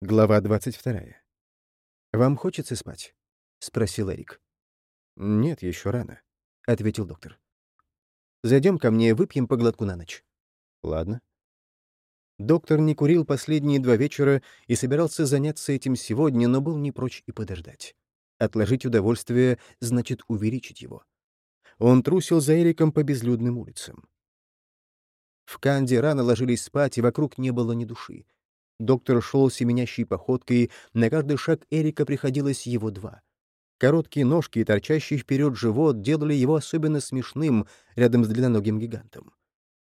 Глава 22. «Вам хочется спать?» — спросил Эрик. «Нет, еще рано», — ответил доктор. «Зайдем ко мне, выпьем по глотку на ночь». «Ладно». Доктор не курил последние два вечера и собирался заняться этим сегодня, но был не прочь и подождать. Отложить удовольствие значит увеличить его. Он трусил за Эриком по безлюдным улицам. В Канде рано ложились спать, и вокруг не было ни души. Доктор шел семенящей походкой, на каждый шаг Эрика приходилось его два. Короткие ножки и торчащий вперед живот делали его особенно смешным рядом с длинноногим гигантом.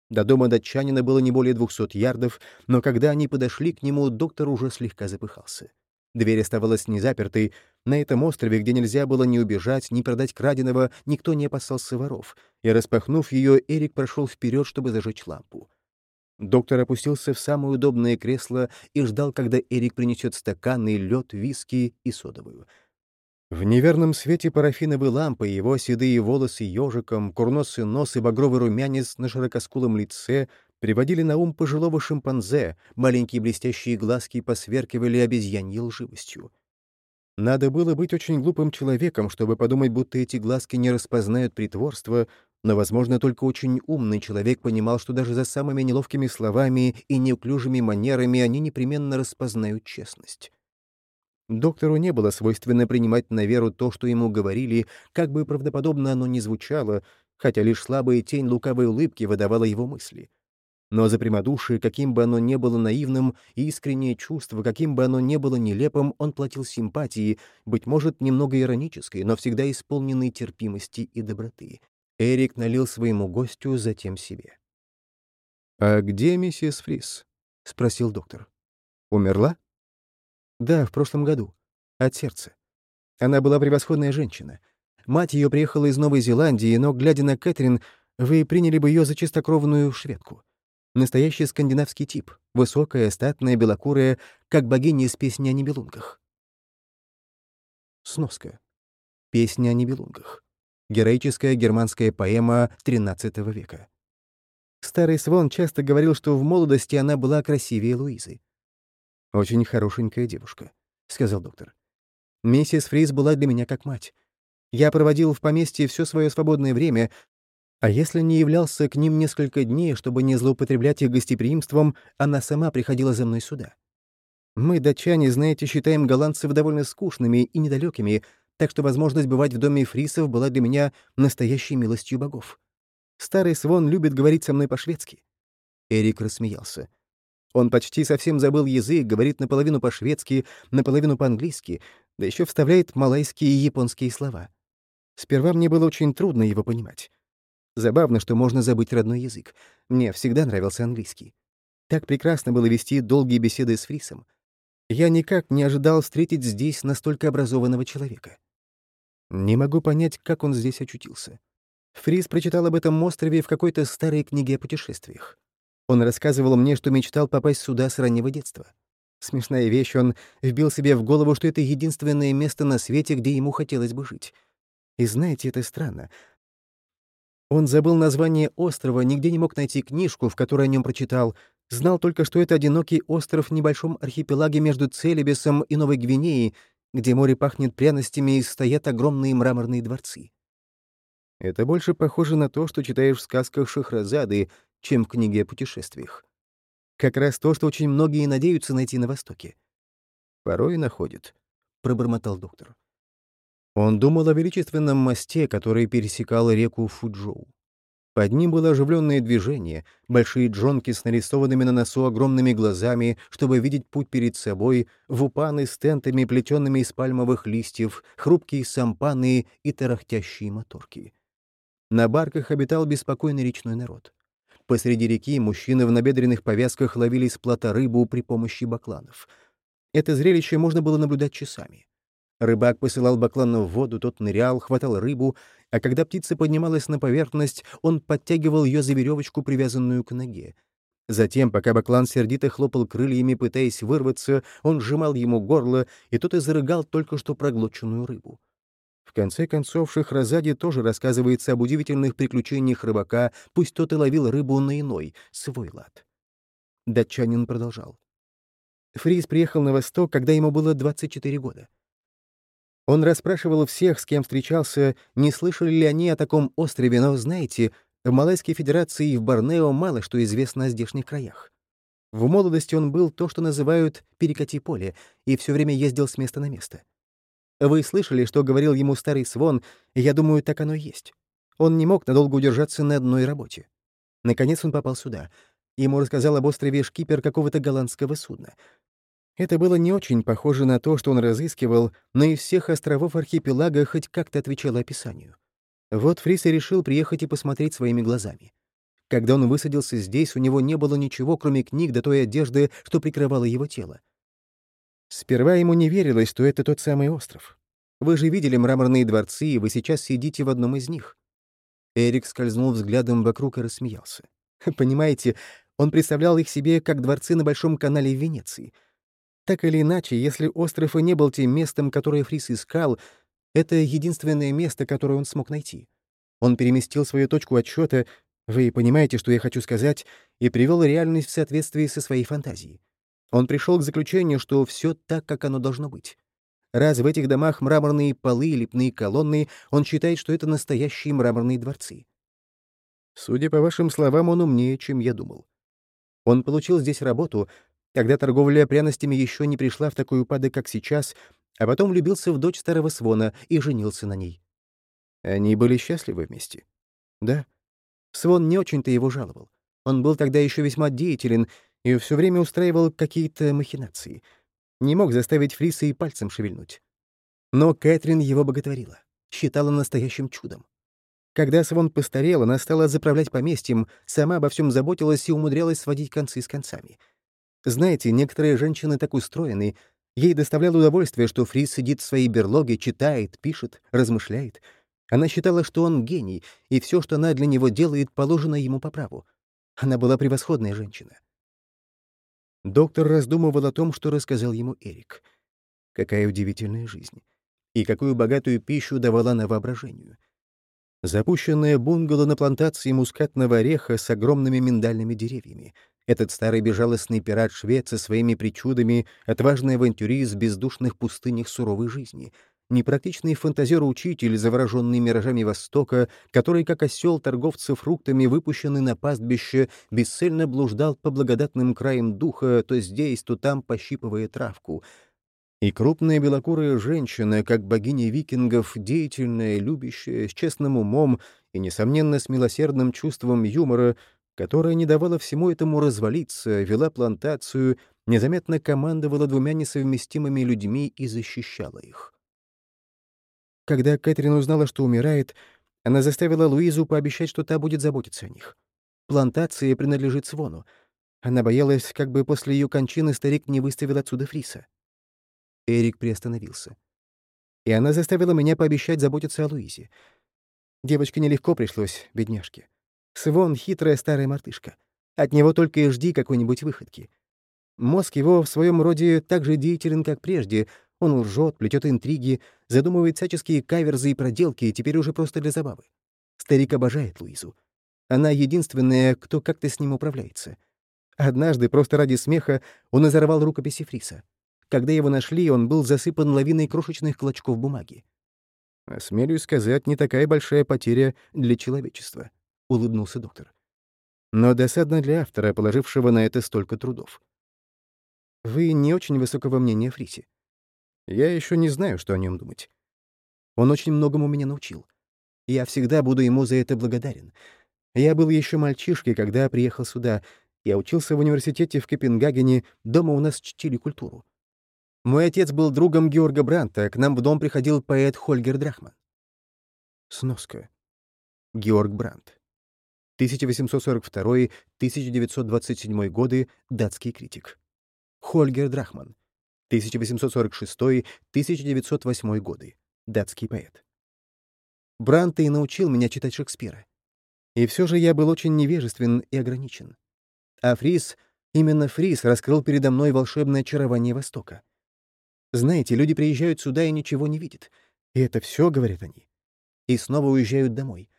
До дома датчанина было не более двухсот ярдов, но когда они подошли к нему, доктор уже слегка запыхался. Дверь оставалась незапертой. На этом острове, где нельзя было ни убежать, ни продать краденого, никто не опасался воров. И, распахнув ее, Эрик прошел вперед, чтобы зажечь лампу. Доктор опустился в самое удобное кресло и ждал, когда Эрик принесет стаканы, лед, виски и содовую. В неверном свете парафиновой лампы его седые волосы ежиком, курносый нос и багровый румянец на широкоскулом лице приводили на ум пожилого шимпанзе, маленькие блестящие глазки посверкивали обезьяньей лживостью. Надо было быть очень глупым человеком, чтобы подумать, будто эти глазки не распознают притворство, но, возможно, только очень умный человек понимал, что даже за самыми неловкими словами и неуклюжими манерами они непременно распознают честность. Доктору не было свойственно принимать на веру то, что ему говорили, как бы правдоподобно оно ни звучало, хотя лишь слабая тень лукавой улыбки выдавала его мысли. Но за прямодушие, каким бы оно ни было наивным, и искреннее чувство, каким бы оно ни было нелепым, он платил симпатии, быть может, немного иронической, но всегда исполненной терпимости и доброты. Эрик налил своему гостю, затем себе. «А где миссис Фрис?» — спросил доктор. «Умерла?» «Да, в прошлом году. От сердца. Она была превосходная женщина. Мать ее приехала из Новой Зеландии, но, глядя на Кэтрин, вы приняли бы ее за чистокровную шведку. Настоящий скандинавский тип, высокая, статная, белокурая, как богиня из песни о небелунгах. Сноска. Песня о небелунгах. Героическая германская поэма XIII века. Старый Свон часто говорил, что в молодости она была красивее Луизы. «Очень хорошенькая девушка», — сказал доктор. «Миссис Фриз была для меня как мать. Я проводил в поместье все свое свободное время, а если не являлся к ним несколько дней, чтобы не злоупотреблять их гостеприимством, она сама приходила за мной сюда. Мы, датчане, знаете, считаем голландцев довольно скучными и недалекими, так что возможность бывать в доме фрисов была для меня настоящей милостью богов. Старый Свон любит говорить со мной по-шведски». Эрик рассмеялся. Он почти совсем забыл язык, говорит наполовину по-шведски, наполовину по-английски, да еще вставляет малайские и японские слова. Сперва мне было очень трудно его понимать. Забавно, что можно забыть родной язык. Мне всегда нравился английский. Так прекрасно было вести долгие беседы с Фрисом. Я никак не ожидал встретить здесь настолько образованного человека. Не могу понять, как он здесь очутился. Фрис прочитал об этом острове в какой-то старой книге о путешествиях. Он рассказывал мне, что мечтал попасть сюда с раннего детства. Смешная вещь, он вбил себе в голову, что это единственное место на свете, где ему хотелось бы жить. И знаете, это странно. Он забыл название острова, нигде не мог найти книжку, в которой о нем прочитал, знал только, что это одинокий остров в небольшом архипелаге между Целебесом и Новой Гвинеей, где море пахнет пряностями и стоят огромные мраморные дворцы. Это больше похоже на то, что читаешь в сказках Шахразады, чем в книге о путешествиях. Как раз то, что очень многие надеются найти на Востоке. Порой находят, — пробормотал доктор. Он думал о величественном мосте, который пересекал реку Фуджоу. Под ним было оживленное движение, большие джонки с нарисованными на носу огромными глазами, чтобы видеть путь перед собой, вупаны с тентами, плетенными из пальмовых листьев, хрупкие сампаны и тарахтящие моторки. На барках обитал беспокойный речной народ. Посреди реки мужчины в набедренных повязках ловили с плота рыбу при помощи бакланов. Это зрелище можно было наблюдать часами. Рыбак посылал баклана в воду, тот нырял, хватал рыбу, а когда птица поднималась на поверхность, он подтягивал ее за веревочку, привязанную к ноге. Затем, пока баклан сердито хлопал крыльями, пытаясь вырваться, он сжимал ему горло, и тот изрыгал только что проглоченную рыбу. В конце концов, Шахразаде тоже рассказывается об удивительных приключениях рыбака, пусть тот и ловил рыбу на иной, свой лад. Датчанин продолжал. Фрис приехал на восток, когда ему было 24 года. Он расспрашивал всех, с кем встречался, не слышали ли они о таком острове, но, знаете, в Малайской Федерации и в Борнео мало что известно о здешних краях. В молодости он был то, что называют «перекати поле», и все время ездил с места на место. Вы слышали, что говорил ему старый Свон, я думаю, так оно и есть. Он не мог надолго удержаться на одной работе. Наконец он попал сюда. Ему рассказал об острове шкипер какого-то голландского судна. Это было не очень похоже на то, что он разыскивал, но из всех островов архипелага хоть как-то отвечало описанию. Вот Фрис и решил приехать и посмотреть своими глазами. Когда он высадился здесь, у него не было ничего, кроме книг до той одежды, что прикрывало его тело. Сперва ему не верилось, что это тот самый остров. Вы же видели мраморные дворцы, и вы сейчас сидите в одном из них. Эрик скользнул взглядом вокруг и рассмеялся. Понимаете, он представлял их себе как дворцы на Большом канале в Венеции — так или иначе, если остров и не был тем местом, которое Фрис искал, это единственное место, которое он смог найти. Он переместил свою точку отсчета, вы понимаете, что я хочу сказать, и привел реальность в соответствии со своей фантазией. Он пришел к заключению, что все так, как оно должно быть. Раз в этих домах мраморные полы и лепные колонны, он считает, что это настоящие мраморные дворцы. Судя по вашим словам, он умнее, чем я думал. Он получил здесь работу, когда торговля пряностями еще не пришла в такой упадок, как сейчас, а потом влюбился в дочь старого Свона и женился на ней. Они были счастливы вместе. Да. Свон не очень-то его жаловал. Он был тогда еще весьма деятелен и все время устраивал какие-то махинации. Не мог заставить Фриса и пальцем шевельнуть. Но Кэтрин его боготворила, считала настоящим чудом. Когда Свон постарел, она стала заправлять поместьем, сама обо всем заботилась и умудрялась сводить концы с концами — знаете, некоторые женщины так устроены. Ей доставляло удовольствие, что Фрис сидит в своей берлоге, читает, пишет, размышляет. Она считала, что он гений, и все, что она для него делает, положено ему по праву. Она была превосходная женщина. Доктор раздумывал о том, что рассказал ему Эрик. Какая удивительная жизнь. И какую богатую пищу давала на воображению. Запущенная бунгало на плантации мускатного ореха с огромными миндальными деревьями, этот старый безжалостный пират швед со своими причудами, отважный авантюрист бездушных пустынях суровой жизни, непрактичный фантазер-учитель, завороженный миражами Востока, который, как осел торговца фруктами, выпущенный на пастбище, бесцельно блуждал по благодатным краям духа, то здесь, то там пощипывая травку. И крупная белокурая женщина, как богиня викингов, деятельная, любящая, с честным умом и, несомненно, с милосердным чувством юмора — которая не давала всему этому развалиться, вела плантацию, незаметно командовала двумя несовместимыми людьми и защищала их. Когда Кэтрин узнала, что умирает, она заставила Луизу пообещать, что та будет заботиться о них. Плантация принадлежит Свону. Она боялась, как бы после ее кончины старик не выставил отсюда Фриса. Эрик приостановился. И она заставила меня пообещать заботиться о Луизе. Девочке нелегко пришлось, бедняжке. Свон — хитрая старая мартышка. От него только и жди какой-нибудь выходки. Мозг его в своем роде так же деятелен, как прежде. Он лжет, плетет интриги, задумывает всяческие каверзы и проделки, теперь уже просто для забавы. Старик обожает Луизу. Она единственная, кто как-то с ним управляется. Однажды, просто ради смеха, он изорвал рукописи Фриса. Когда его нашли, он был засыпан лавиной крошечных клочков бумаги. Осмелюсь сказать, не такая большая потеря для человечества. — улыбнулся доктор. «Но досадно для автора, положившего на это столько трудов. Вы не очень высокого мнения о Фрисе. Я еще не знаю, что о нем думать. Он очень многому меня научил. Я всегда буду ему за это благодарен. Я был еще мальчишкой, когда приехал сюда. Я учился в университете в Копенгагене, дома у нас чтили культуру. Мой отец был другом Георга Бранта, к нам в дом приходил поэт Хольгер Драхман. Сноска. Георг Брант. 1842-1927 годы, датский критик. Хольгер Драхман, 1846-1908 годы, датский поэт. Брант и научил меня читать Шекспира. И все же я был очень невежествен и ограничен. А Фрис, именно Фрис, раскрыл передо мной волшебное очарование Востока. Знаете, люди приезжают сюда и ничего не видят. И это все, говорят они. И снова уезжают домой.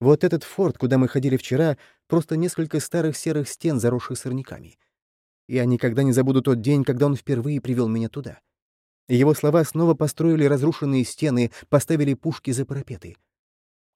Вот этот форт, куда мы ходили вчера, просто несколько старых серых стен, заросших сорняками. Я никогда не забуду тот день, когда он впервые привел меня туда. Его слова снова построили разрушенные стены, поставили пушки за парапеты.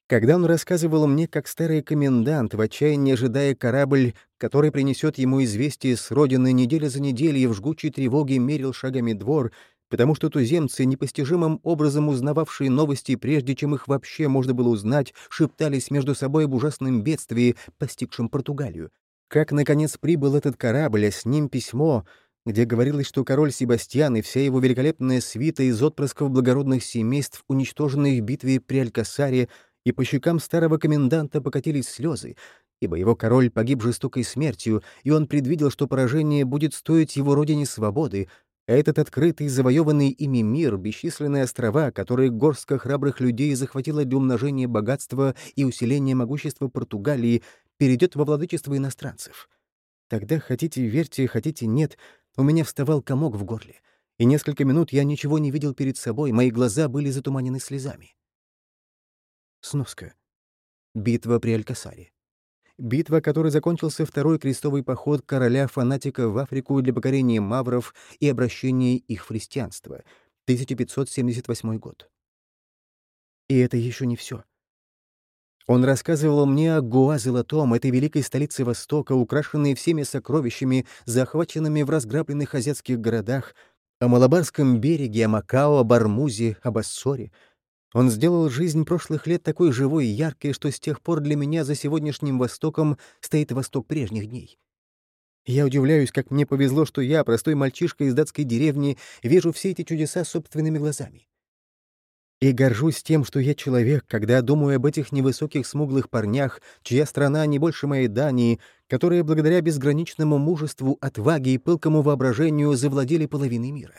Когда он рассказывал мне, как старый комендант, в отчаянии ожидая корабль, который принесет ему известие с родины неделя за неделей, в жгучей тревоге мерил шагами двор, потому что туземцы, непостижимым образом узнававшие новости, прежде чем их вообще можно было узнать, шептались между собой об ужасном бедствии, постигшем Португалию. Как, наконец, прибыл этот корабль, а с ним письмо, где говорилось, что король Себастьян и вся его великолепная свита из отпрысков благородных семейств, уничтоженных в битве при Алькасаре, и по щекам старого коменданта покатились слезы, ибо его король погиб жестокой смертью, и он предвидел, что поражение будет стоить его родине свободы, этот открытый, завоеванный ими мир, бесчисленные острова, которые горстка храбрых людей захватила для умножения богатства и усиления могущества Португалии, перейдет во владычество иностранцев. Тогда, хотите верьте, хотите нет, у меня вставал комок в горле, и несколько минут я ничего не видел перед собой, мои глаза были затуманены слезами. Сноска. Битва при Алькасаре. Битва, которой закончился второй крестовый поход короля-фанатика в Африку для покорения мавров и обращения их в христианство. 1578 год. И это еще не все. Он рассказывал мне о Гуа Золотом, этой великой столице Востока, украшенной всеми сокровищами, захваченными в разграбленных азиатских городах, о Малабарском береге, о Макао, о Бармузе, об Ассоре — он сделал жизнь прошлых лет такой живой и яркой, что с тех пор для меня за сегодняшним Востоком стоит Восток прежних дней. Я удивляюсь, как мне повезло, что я, простой мальчишка из датской деревни, вижу все эти чудеса собственными глазами. И горжусь тем, что я человек, когда думаю об этих невысоких смуглых парнях, чья страна не больше моей Дании, которые благодаря безграничному мужеству, отваге и пылкому воображению завладели половиной мира.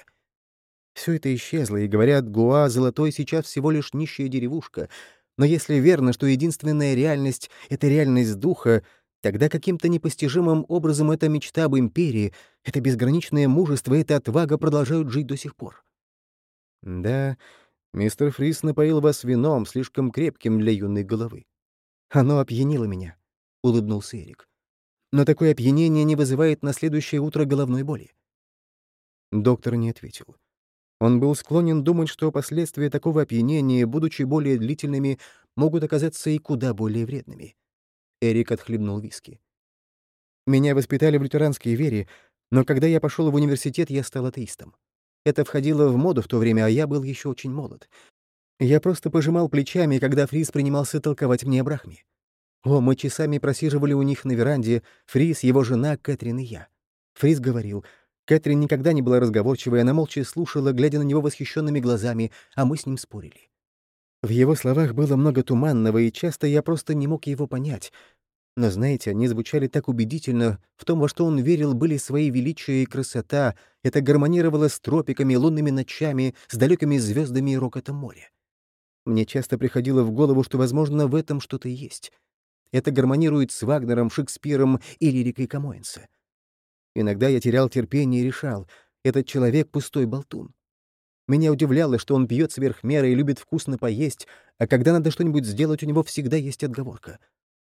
Все это исчезло, и, говорят, Гуа Золотой сейчас всего лишь нищая деревушка. Но если верно, что единственная реальность — это реальность духа, тогда каким-то непостижимым образом эта мечта об империи, это безграничное мужество, эта отвага продолжают жить до сих пор. Да, мистер Фрис напоил вас вином, слишком крепким для юной головы. Оно опьянило меня, — улыбнулся Эрик. Но такое опьянение не вызывает на следующее утро головной боли. Доктор не ответил. Он был склонен думать, что последствия такого опьянения, будучи более длительными, могут оказаться и куда более вредными. Эрик отхлебнул виски. «Меня воспитали в лютеранской вере, но когда я пошел в университет, я стал атеистом. Это входило в моду в то время, а я был еще очень молод. Я просто пожимал плечами, когда Фрис принимался толковать мне о Брахме. О, мы часами просиживали у них на веранде, Фрис, его жена, Кэтрин и я. Фрис говорил, Кэтрин никогда не была разговорчивой, она молча слушала, глядя на него восхищенными глазами, а мы с ним спорили. В его словах было много туманного, и часто я просто не мог его понять. Но, знаете, они звучали так убедительно, в том, во что он верил, были свои величия и красота, это гармонировало с тропиками, лунными ночами, с далекими звездами и рокотом моря. Мне часто приходило в голову, что, возможно, в этом что-то есть. Это гармонирует с Вагнером, Шекспиром и лирикой Камоэнса. Иногда я терял терпение и решал, этот человек — пустой болтун. Меня удивляло, что он пьет сверх меры и любит вкусно поесть, а когда надо что-нибудь сделать, у него всегда есть отговорка.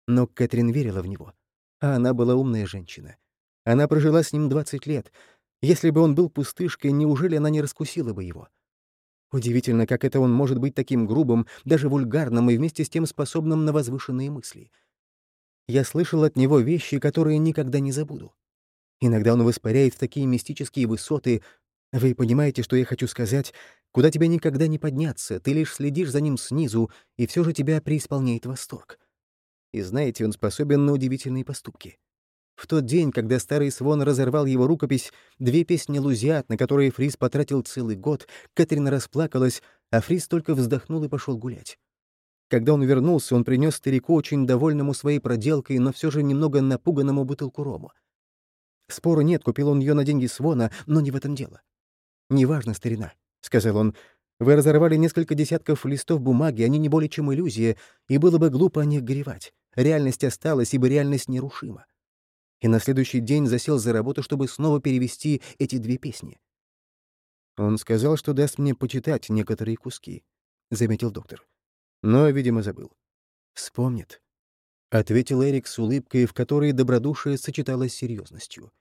Но Кэтрин верила в него. А она была умная женщина. Она прожила с ним 20 лет. Если бы он был пустышкой, неужели она не раскусила бы его? Удивительно, как это он может быть таким грубым, даже вульгарным и вместе с тем способным на возвышенные мысли. Я слышал от него вещи, которые никогда не забуду. Иногда он воспаряет в такие мистические высоты. Вы понимаете, что я хочу сказать? Куда тебе никогда не подняться, ты лишь следишь за ним снизу, и все же тебя преисполняет восторг. И знаете, он способен на удивительные поступки. В тот день, когда старый Свон разорвал его рукопись, две песни «Лузиат», на которые Фрис потратил целый год, Кэтрин расплакалась, а Фрис только вздохнул и пошел гулять. Когда он вернулся, он принес старику, очень довольному своей проделкой, но все же немного напуганному бутылку рома. Спору нет, купил он ее на деньги Свона, но не в этом дело. «Неважно, старина», — сказал он. «Вы разорвали несколько десятков листов бумаги, они не более чем иллюзия, и было бы глупо о них горевать. Реальность осталась, ибо реальность нерушима». И на следующий день засел за работу, чтобы снова перевести эти две песни. «Он сказал, что даст мне почитать некоторые куски», — заметил доктор. Но, видимо, забыл. «Вспомнит», — ответил Эрик с улыбкой, в которой добродушие сочеталось с серьезностью.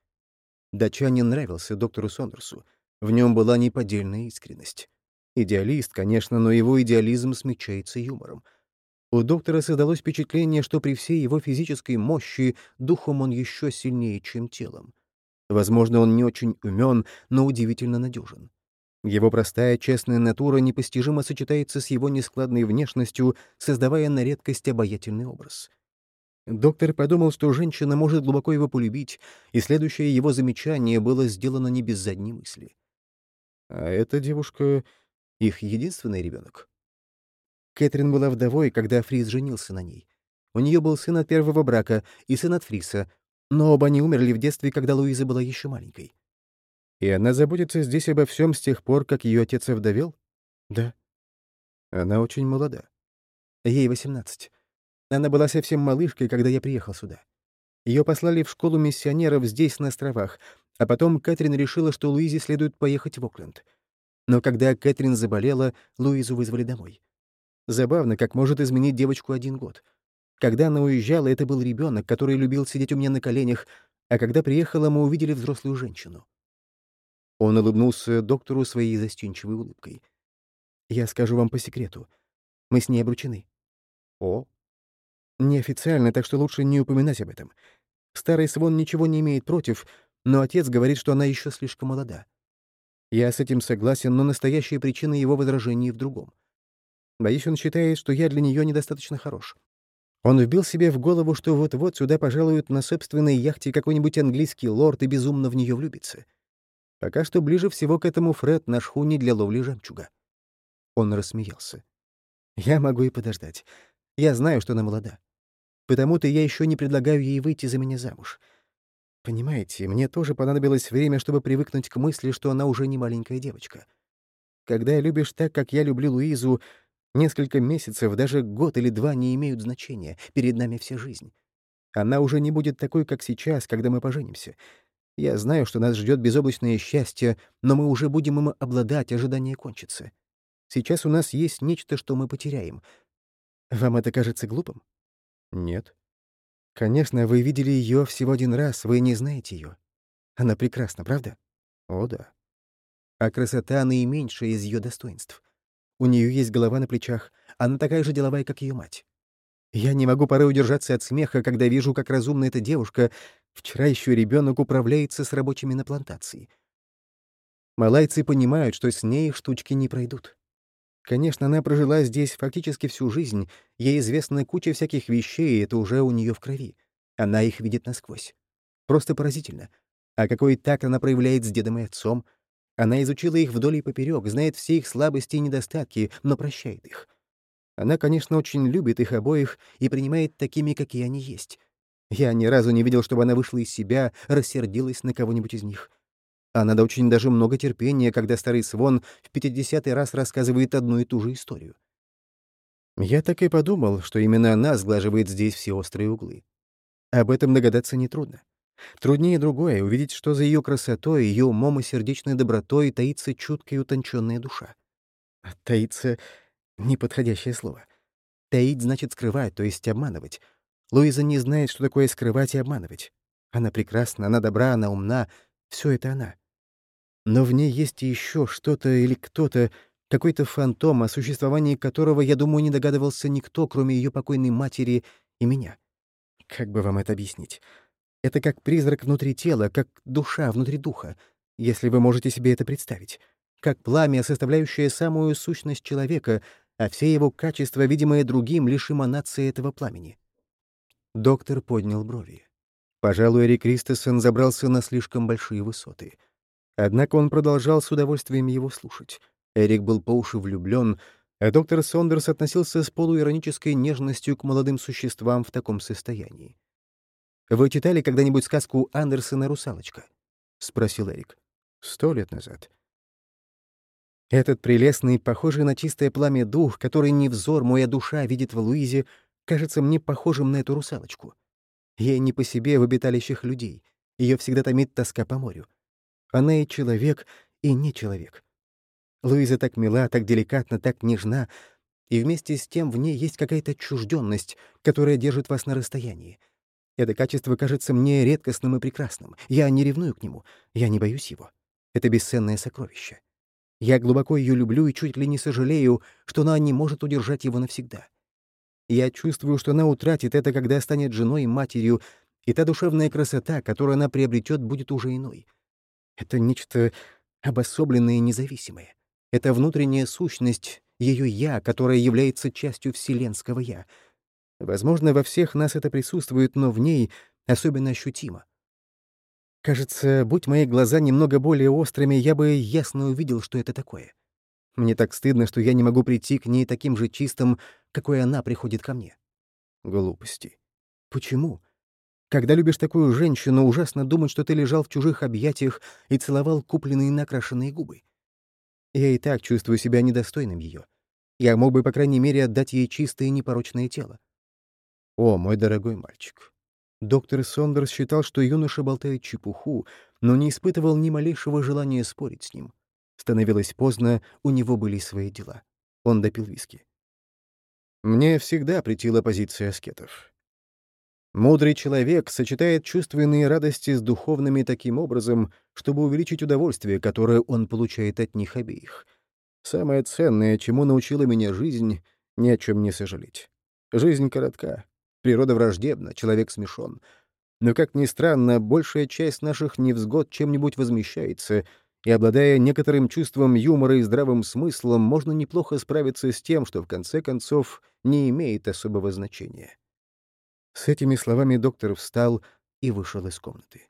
Датчанин нравился доктору Сондерсу. В нем была неподдельная искренность. Идеалист, конечно, но его идеализм смягчается юмором. У доктора создалось впечатление, что при всей его физической мощи духом он еще сильнее, чем телом. Возможно, он не очень умен, но удивительно надежен. Его простая, честная натура непостижимо сочетается с его нескладной внешностью, создавая на редкость обаятельный образ. Доктор подумал, что женщина может глубоко его полюбить, и следующее его замечание было сделано не без задней мысли. А эта девушка — их единственный ребенок. Кэтрин была вдовой, когда Фрис женился на ней. У нее был сын от первого брака и сын от Фриса, но оба они умерли в детстве, когда Луиза была еще маленькой. И она заботится здесь обо всем с тех пор, как ее отец овдовел? Да. Она очень молода. Ей 18. Она была совсем малышкой, когда я приехал сюда. Ее послали в школу миссионеров здесь, на островах, а потом Кэтрин решила, что Луизе следует поехать в Окленд. Но когда Кэтрин заболела, Луизу вызвали домой. Забавно, как может изменить девочку один год. Когда она уезжала, это был ребенок, который любил сидеть у меня на коленях, а когда приехала, мы увидели взрослую женщину. Он улыбнулся доктору своей застенчивой улыбкой. «Я скажу вам по секрету. Мы с ней обручены». «О?» «Неофициально, так что лучше не упоминать об этом. Старый Свон ничего не имеет против, но отец говорит, что она еще слишком молода. Я с этим согласен, но настоящая причина его возражений в другом. Боюсь, он считает, что я для нее недостаточно хорош. Он вбил себе в голову, что вот-вот сюда пожалуют на собственной яхте какой-нибудь английский лорд и безумно в нее влюбится. Пока что ближе всего к этому Фред на шхуне для ловли жемчуга. Он рассмеялся. «Я могу и подождать. Я знаю, что она молода. Потому-то я еще не предлагаю ей выйти за меня замуж. Понимаете, мне тоже понадобилось время, чтобы привыкнуть к мысли, что она уже не маленькая девочка. Когда любишь так, как я люблю Луизу, несколько месяцев, даже год или два не имеют значения. Перед нами вся жизнь. Она уже не будет такой, как сейчас, когда мы поженимся. Я знаю, что нас ждет безоблачное счастье, но мы уже будем им обладать, ожидание кончится. Сейчас у нас есть нечто, что мы потеряем. Вам это кажется глупым? Нет. Конечно, вы видели ее всего один раз, вы не знаете ее. Она прекрасна, правда? О, да. А красота наименьшая из ее достоинств. У нее есть голова на плечах, она такая же деловая, как ее мать. Я не могу порой удержаться от смеха, когда вижу, как разумна эта девушка, Вчера еще ребенок управляется с рабочими на плантации. Малайцы понимают, что с ней штучки не пройдут. Конечно, она прожила здесь фактически всю жизнь, ей известна куча всяких вещей, и это уже у нее в крови. Она их видит насквозь. Просто поразительно. А какой так она проявляет с дедом и отцом? Она изучила их вдоль и поперек, знает все их слабости и недостатки, но прощает их. Она, конечно, очень любит их обоих и принимает такими, какие они есть. Я ни разу не видел, чтобы она вышла из себя, рассердилась на кого-нибудь из них. А надо очень даже много терпения, когда старый Свон в пятидесятый раз рассказывает одну и ту же историю. Я так и подумал, что именно она сглаживает здесь все острые углы. Об этом догадаться нетрудно. Труднее другое — увидеть, что за ее красотой, ее умом и сердечной добротой таится чуткая и утонченная душа. Таится — неподходящее слово. Таить значит скрывать, то есть обманывать. Луиза не знает, что такое скрывать и обманывать. Она прекрасна, она добра, она умна. Все это она. Но в ней есть еще что-то или кто-то, какой-то фантом, о существовании которого, я думаю, не догадывался никто, кроме ее покойной матери и меня. Как бы вам это объяснить? Это как призрак внутри тела, как душа внутри духа, если вы можете себе это представить. Как пламя, составляющее самую сущность человека, а все его качества, видимые другим, лишь эманация этого пламени. Доктор поднял брови. Пожалуй, Эрик Кристесон забрался на слишком большие высоты. Однако он продолжал с удовольствием его слушать. Эрик был по уши влюблен, а доктор Сондерс относился с полуиронической нежностью к молодым существам в таком состоянии. «Вы читали когда-нибудь сказку Андерсона «Русалочка»?» — спросил Эрик. «Сто лет назад». Этот прелестный, похожий на чистое пламя дух, который не взор, моя душа видит в Луизе, кажется мне похожим на эту русалочку. Ей не по себе в обиталищах людей. Ее всегда томит тоска по морю. Она и человек, и не человек. Луиза так мила, так деликатна, так нежна, и вместе с тем в ней есть какая-то отчужденность, которая держит вас на расстоянии. Это качество кажется мне редкостным и прекрасным. Я не ревную к нему, я не боюсь его. Это бесценное сокровище. Я глубоко ее люблю и чуть ли не сожалею, что она не может удержать его навсегда. Я чувствую, что она утратит это, когда станет женой и матерью, и та душевная красота, которую она приобретет, будет уже иной. Это нечто обособленное и независимое. Это внутренняя сущность, ее «я», которая является частью вселенского «я». Возможно, во всех нас это присутствует, но в ней особенно ощутимо. Кажется, будь мои глаза немного более острыми, я бы ясно увидел, что это такое. Мне так стыдно, что я не могу прийти к ней таким же чистым, какой она приходит ко мне. Глупости. Почему? Когда любишь такую женщину, ужасно думать, что ты лежал в чужих объятиях и целовал купленные накрашенные губы. Я и так чувствую себя недостойным ее. Я мог бы, по крайней мере, отдать ей чистое непорочное тело. О, мой дорогой мальчик. Доктор Сондерс считал, что юноша болтает чепуху, но не испытывал ни малейшего желания спорить с ним. Становилось поздно, у него были свои дела. Он допил виски. Мне всегда претила позиция аскетов. Мудрый человек сочетает чувственные радости с духовными таким образом, чтобы увеличить удовольствие, которое он получает от них обеих. Самое ценное, чему научила меня жизнь, — ни о чем не сожалеть. Жизнь коротка, природа враждебна, человек смешон. Но, как ни странно, большая часть наших невзгод чем-нибудь возмещается — и, обладая некоторым чувством юмора и здравым смыслом, можно неплохо справиться с тем, что в конце концов не имеет особого значения. С этими словами доктор встал и вышел из комнаты.